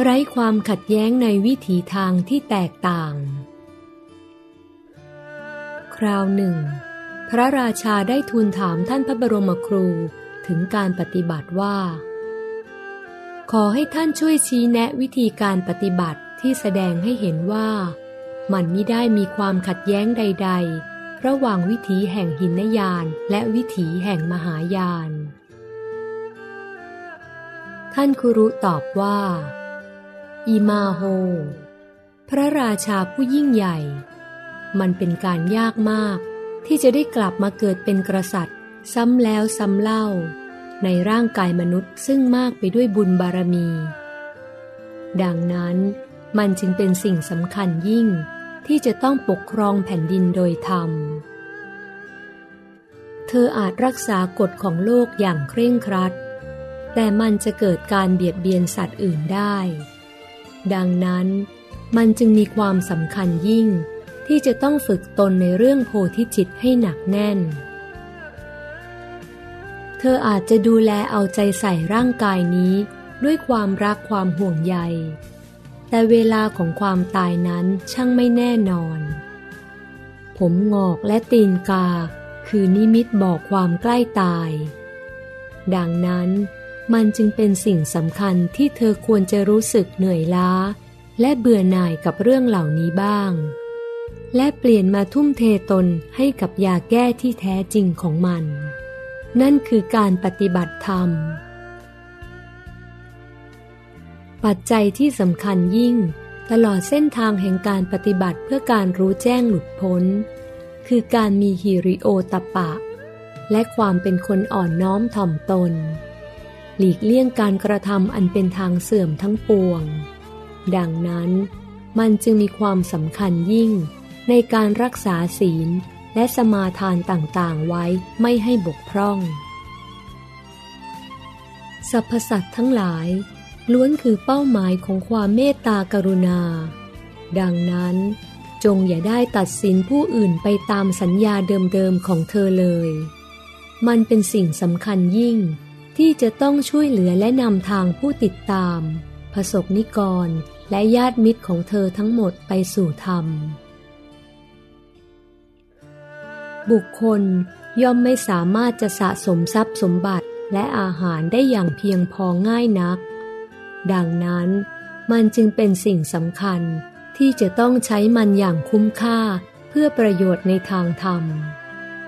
ไร้ความขัดแย้งในวิถีทางที่แตกต่าง คราวหนึ่ง พระราชาได้ทูลถามท่านพระบรมครูถึงการปฏิบัติว่า ขอให้ท่านช่วยชี้แนะวิธีการปฏิบัติที่แสดงให้เห็นว่า มันไม่ได้มีความขัดแย้งใด ๆ ระหว่างวิถีแห่งหินยานและวิถีแห่งมหายาน ท่านคุรุตอบว่า อีมาโฮ พระราชาผู้ยิ่งใหญ่ มันเป็นการยากมาก ที่จะได้กลับมาเกิดเป็นกษัตริย์ ซ้ำแล้วซ้ำเล่า ในร่างกายมนุษย์ซึ่งมากไปด้วยบุญบารมี ดังนั้นมันจึงเป็นสิ่งสำคัญยิ่งที่จะต้องปกครองแผ่นดินโดยธรรม เธออาจรักษากฎของโลกอย่างเคร่งครัด แต่มันจะเกิดการเบียดเบียนสัตว์อื่นได้ ดังนั้น มันจึงมีความสำคัญยิ่ง ที่จะต้องฝึกตนในเรื่องโพธิจิตให้หนักแน่น เธออาจจะดูแลเอาใจใส่ร่างกายนี้ด้วยความรักความห่วงใย แต่เวลาของความตายนั้นช่างไม่แน่นอน ผมงอกและตีนกา คือนิมิตบอกความใกล้ตาย ดังนั้น มันจึงเป็นสิ่งสำคัญที่เธอควรจะรู้สึกเหนื่อยล้า และเบื่อหน่ายกับเรื่องเหล่านี้บ้าง และเปลี่ยนมาทุ่มเทตนให้กับยาแก้ที่แท้จริงของมัน นั่นคือการปฏิบัติธรรม ปัจจัยที่สำคัญยิ่ง ตลอดเส้นทางแห่งการปฏิบัติเพื่อการรู้แจ้งหลุดพ้น คือการมีฮิริโอตปะ และความเป็นคนอ่อนน้อมถ่อมตน หลีกเลี่ยงการกระทำอันเป็นทางเสื่อมทั้งปวง ดังนั้น มันจึงมีความสำคัญยิ่ง ในการรักษาศีลและสมาทานต่างๆไว้ไม่ให้บกพร่อง สรรพสัตว์ทั้งหลาย ล้วนคือเป้าหมายของความเมตตากรุณา ดังนั้น จงอย่าได้ตัดสินผู้อื่นไปตามสัญญาเดิมๆของเธอเลย มันเป็นสิ่งสำคัญยิ่ง ที่จะต้องช่วยเหลือและนำทางผู้ติดตามผสกนิกรและญาติมิตรของเธอทั้งหมดไปสู่ธรรม บุคคลย่อมไม่สามารถจะสะสมทรัพย์สมบัติและอาหารได้อย่างเพียงพอง่ายนัก ดังนั้นมันจึงเป็นสิ่งสำคัญที่จะต้องใช้มันอย่างคุ้มค่าเพื่อประโยชน์ในทางธรรม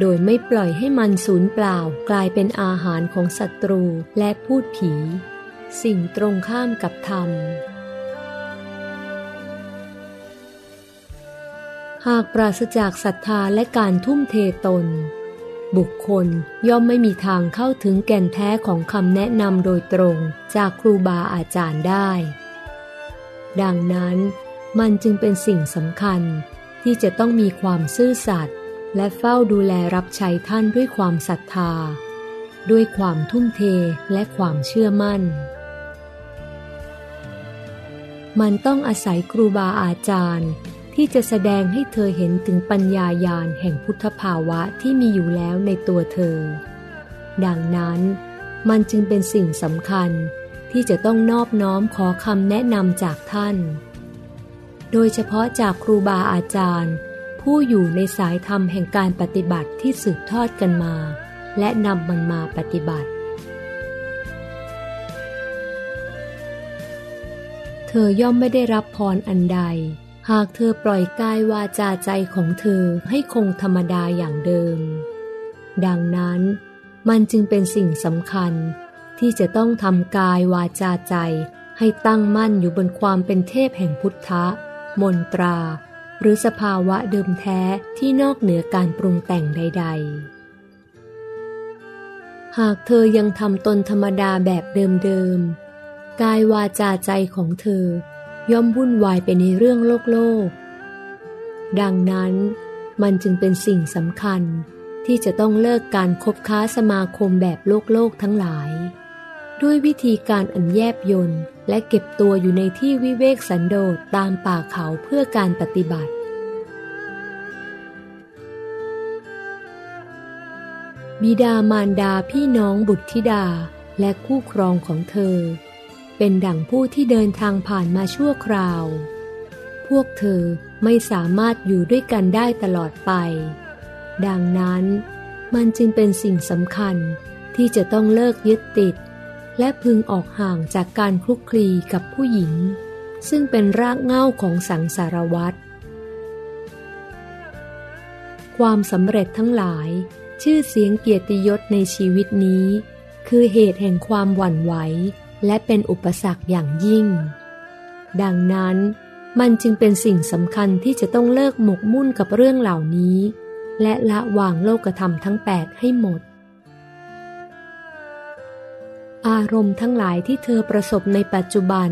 โดยไม่ปล่อยให้มันสูญเปล่ากลายเป็นอาหารของศัตรูและพูดผี สิ่งตรงข้ามกับธรรม หากปราศจากศรัทธาและการทุ่มเทตน บุคคลย่อมไม่มีทางเข้าถึงแก่นแท้ของคำแนะนำโดยตรงจากครูบาอาจารย์ได้ ดังนั้นมันจึงเป็นสิ่งสำคัญที่จะต้องมีความซื่อสัตย์ และเฝ้าดูแลรับใช้ท่านด้วยความศรัทธา ด้วยความทุ่มเทและความเชื่อมั่น มันต้องอาศัยครูบาอาจารย์ ที่จะแสดงให้เธอเห็นถึงปัญญายาณแห่งพุทธภาวะที่มีอยู่แล้วในตัวเธอ ดังนั้นมันจึงเป็นสิ่งสำคัญที่จะต้องนอบน้อมขอคำแนะนำจากท่าน โดยเฉพาะจากครูบาอาจารย์ ผู้อยู่ในสายธรรมแห่งการปฏิบัติที่สืบทอดกันมา และนำมันมาปฏิบัติ เธอย่อมไม่ได้รับพรอันใด หากเธอปล่อยกายวาจาใจของเธอให้คงธรรมดาอย่างเดิม ดังนั้นมันจึงเป็นสิ่งสำคัญที่จะต้องทำกายวาจาใจให้ตั้งมั่นอยู่บนความเป็นเทพแห่งพุทธะ มนตรา หรือสภาวะเดิมแท้ที่นอกเหนือการปรุงแต่งใด ๆ หากเธอยังทำตนธรรมดาแบบเดิมๆ กายวาจาใจของเธอย่อมวุ่นวายไปในเรื่องโลกโลก ดังนั้นมันจึงเป็นสิ่งสำคัญที่จะต้องเลิกการคบค้าสมาคมแบบโลกโลกทั้งหลาย ด้วยวิธีการอันแยบยน และเก็บตัวอยู่ในที่วิเวกสันโดษตามป่าเขาเพื่อการปฏิบัติ บิดามารดาพี่น้องบุตรธิดาและคู่ครองของเธอ เป็นดั่งผู้ที่เดินทางผ่านมาชั่วคราว พวกเธอไม่สามารถอยู่ด้วยกันได้ตลอดไป ดังนั้นมันจึงเป็นสิ่งสำคัญที่จะต้องเลิกยึดติด และพึงออกห่างจากการคลุกคลีกับผู้หญิง ซึ่งเป็นรากเหง้าของสังสารวัตรความสำเร็จทั้งหลาย ชื่อเสียงเกียรติยศในชีวิตนี้ คือเหตุแห่งความหวั่นไหว และเป็นอุปสรรคอย่างยิ่ง ดังนั้นมันจึงเป็นสิ่งสำคัญที่จะต้องเลิกหมกมุ่นกับเรื่องเหล่านี้ และละวางโลกธรรมทั้งแปดให้หมด อารมณ์ทั้งหลายที่เธอประสบในปัจจุบัน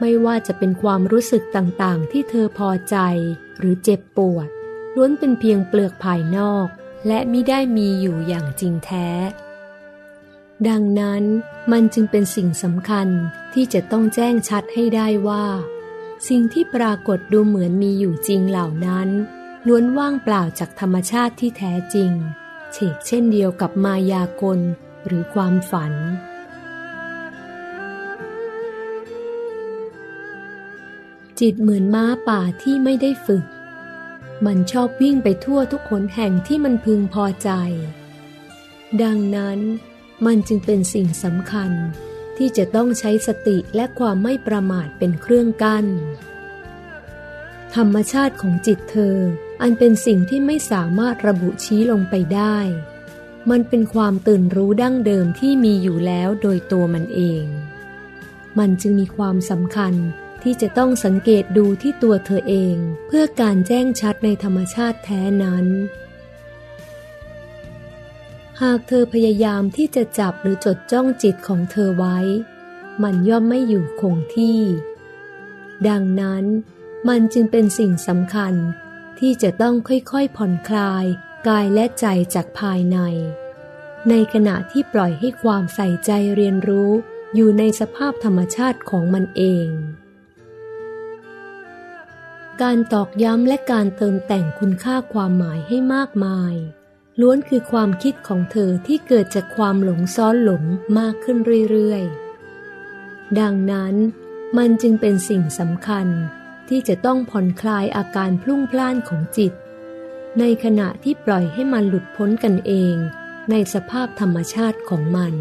ไม่ว่าจะเป็นความรู้สึกต่างๆ ที่เธอพอใจหรือเจ็บปวด ล้วนเป็นเพียงเปลือกภายนอก และไมิได้มีอยู่อย่างจริงแท้ ดังนั้นมันจึงเป็นสิ่งสำคัญที่จะต้องแจ้งชัดให้ได้ว่า สิ่งที่ปรากฏดูเหมือนมีอยู่จริงเหล่านั้น ล้วนว่างเปล่าจากธรรมชาติที่แท้จริงเฉกเช่นเดียวกับมายากลหรือความฝัน จิตเหมือนม้าป่าที่ไม่ได้ฝึก มันชอบวิ่งไปทั่วทุกขนแห่งที่มันพึงพอใจ ดังนั้นมันจึงเป็นสิ่งสำคัญที่จะต้องใช้สติและความไม่ประมาทเป็นเครื่องกัน้น ธรรมชาติของจิตเธอ อันเป็นสิ่งที่ไม่สามารถระบุชี้ลงไปได้ มันเป็นความตื่นรู้ดั้งเดิมที่มีอยู่แล้วโดยตัวมันเอง มันจึงมีความสำคัญ ที่จะต้องสังเกตดูที่ตัวเธอเองเพื่อการแจ้งชัดในธรรมชาติแท้นั้น หากเธอพยายามที่จะจับหรือจดจ้องจิตของเธอไว้ มันย่อมไม่อยู่คงที่ ดังนั้นมันจึงเป็นสิ่งสำคัญที่จะต้องค่อยๆผ่อนคลายกายและใจจากภายใน ในขณะที่ปล่อยให้ความใส่ใจเรียนรู้อยู่ในสภาพธรรมชาติของมันเอง การตอกย้ำและการเติมแต่งคุณค่าความหมายให้มากมาย ล้วนคือความคิดของเธอที่เกิดจากความหลงซ้อนหลงมากขึ้นเรื่อยๆ ดังนั้น มันจึงเป็นสิ่งสำคัญที่จะต้องผ่อนคลายอาการพลุ่งพล่านของจิต ในขณะที่ปล่อยให้มันหลุดพ้นกันเอง ในสภาพธรรมชาติของมัน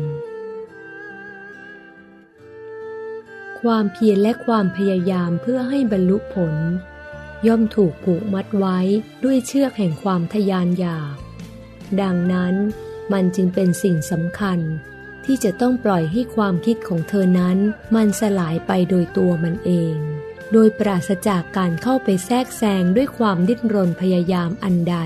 ความเพียรและความพยายามเพื่อให้บรรลุผล ย่อมถูกผูกมัดไว้ด้วยเชือกแห่งความทยานอยาก ดังนั้นมันจึงเป็นสิ่งสำคัญ ที่จะต้องปล่อยให้ความคิดของเธอนั้น มันสลายไปโดยตัวมันเอง โดยปราศจากการเข้าไปแทรกแซงด้วยความดิ้นรนพยายามอันใด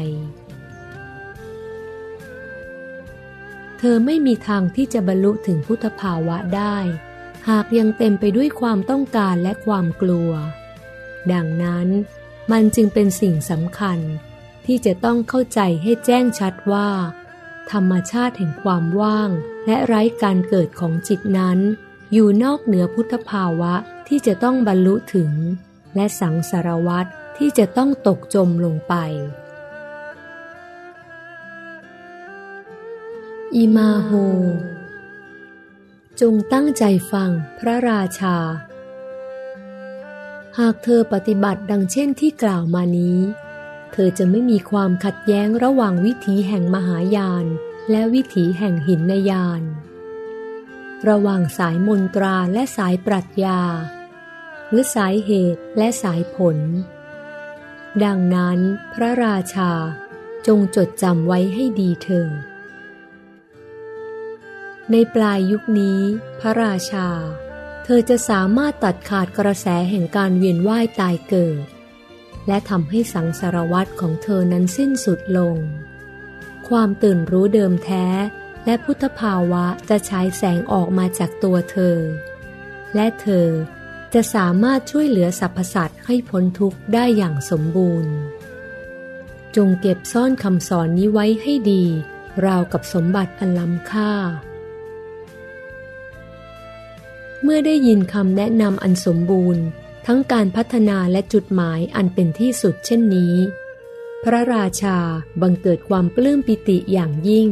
เธอไม่มีทางที่จะบรรลุถึงพุทธภาวะได้ หากยังเต็มไปด้วยความต้องการและความกลัว ดังนั้น มันจึงเป็นสิ่งสำคัญ ที่จะต้องเข้าใจให้แจ้งชัดว่า ธรรมชาติแห่งความว่าง และไร้การเกิดของจิตนั้น อยู่นอกเหนือพุทธภาวะที่จะต้องบรรลุถึง และสังสารวัตรที่จะต้องตกจมลงไป อิมาโฮ จงตั้งใจฟังพระราชา หากเธอปฏิบัติดังเช่นที่กล่าวมานี้ เธอจะไม่มีความขัดแย้งระหว่างวิถีแห่งมหายาน และวิถีแห่งหินนยาน ระหว่างสายมนตราและสายปรัชญา หรือสายเหตุและสายผล ดังนั้นพระราชาจงจดจำไว้ให้ดีเถิดในปลายยุคนี้ พระราชา ธอจะสามารถตัดขาดกระแสแห่งการเวียนว่ายตายเกิด และทำให้สังสารวัตรของเธอนั้นสิ้นสุดลง ความตื่นรู้เดิมแท้ และพุทธภาวะจะฉายแสงออกมาจากตัวเธอ และเธอจะสามารถช่วยเหลือสรรพสัตว์ให้พ้นทุกข์ได้อย่างสมบูรณ์ จงเก็บซ่อนคำสอนนี้ไว้ให้ดี ราวกับสมบัติอันล้ำค่า เมื่อได้ยินคำแนะนำอันสมบูรณ์ ทั้งการพัฒนาและจุดหมายอันเป็นที่สุดเช่นนี้ พระราชาบังเกิดความปลื้มปิติอย่างยิ่ง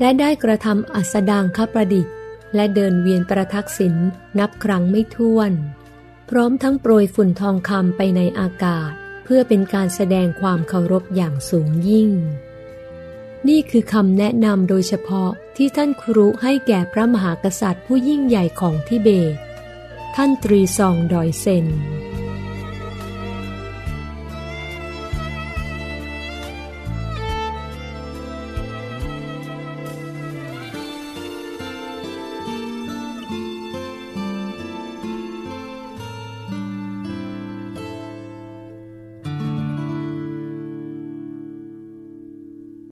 และได้กระทำอัศดางคประดิษฐ์ และเดินเวียนประทักษิณนับครั้งไม่ถ้วน พร้อมทั้งโปรยฝุ่นทองคำไปในอากาศ เพื่อเป็นการแสดงความเคารพอย่างสูงยิ่ง นี่คือคำแนะนำโดยเฉพาะ ที่ท่านครุให้แก่พระมหากษัตริย์ผู้ยิ่งใหญ่ของทิเบต ท่านตรีซองดอยเซน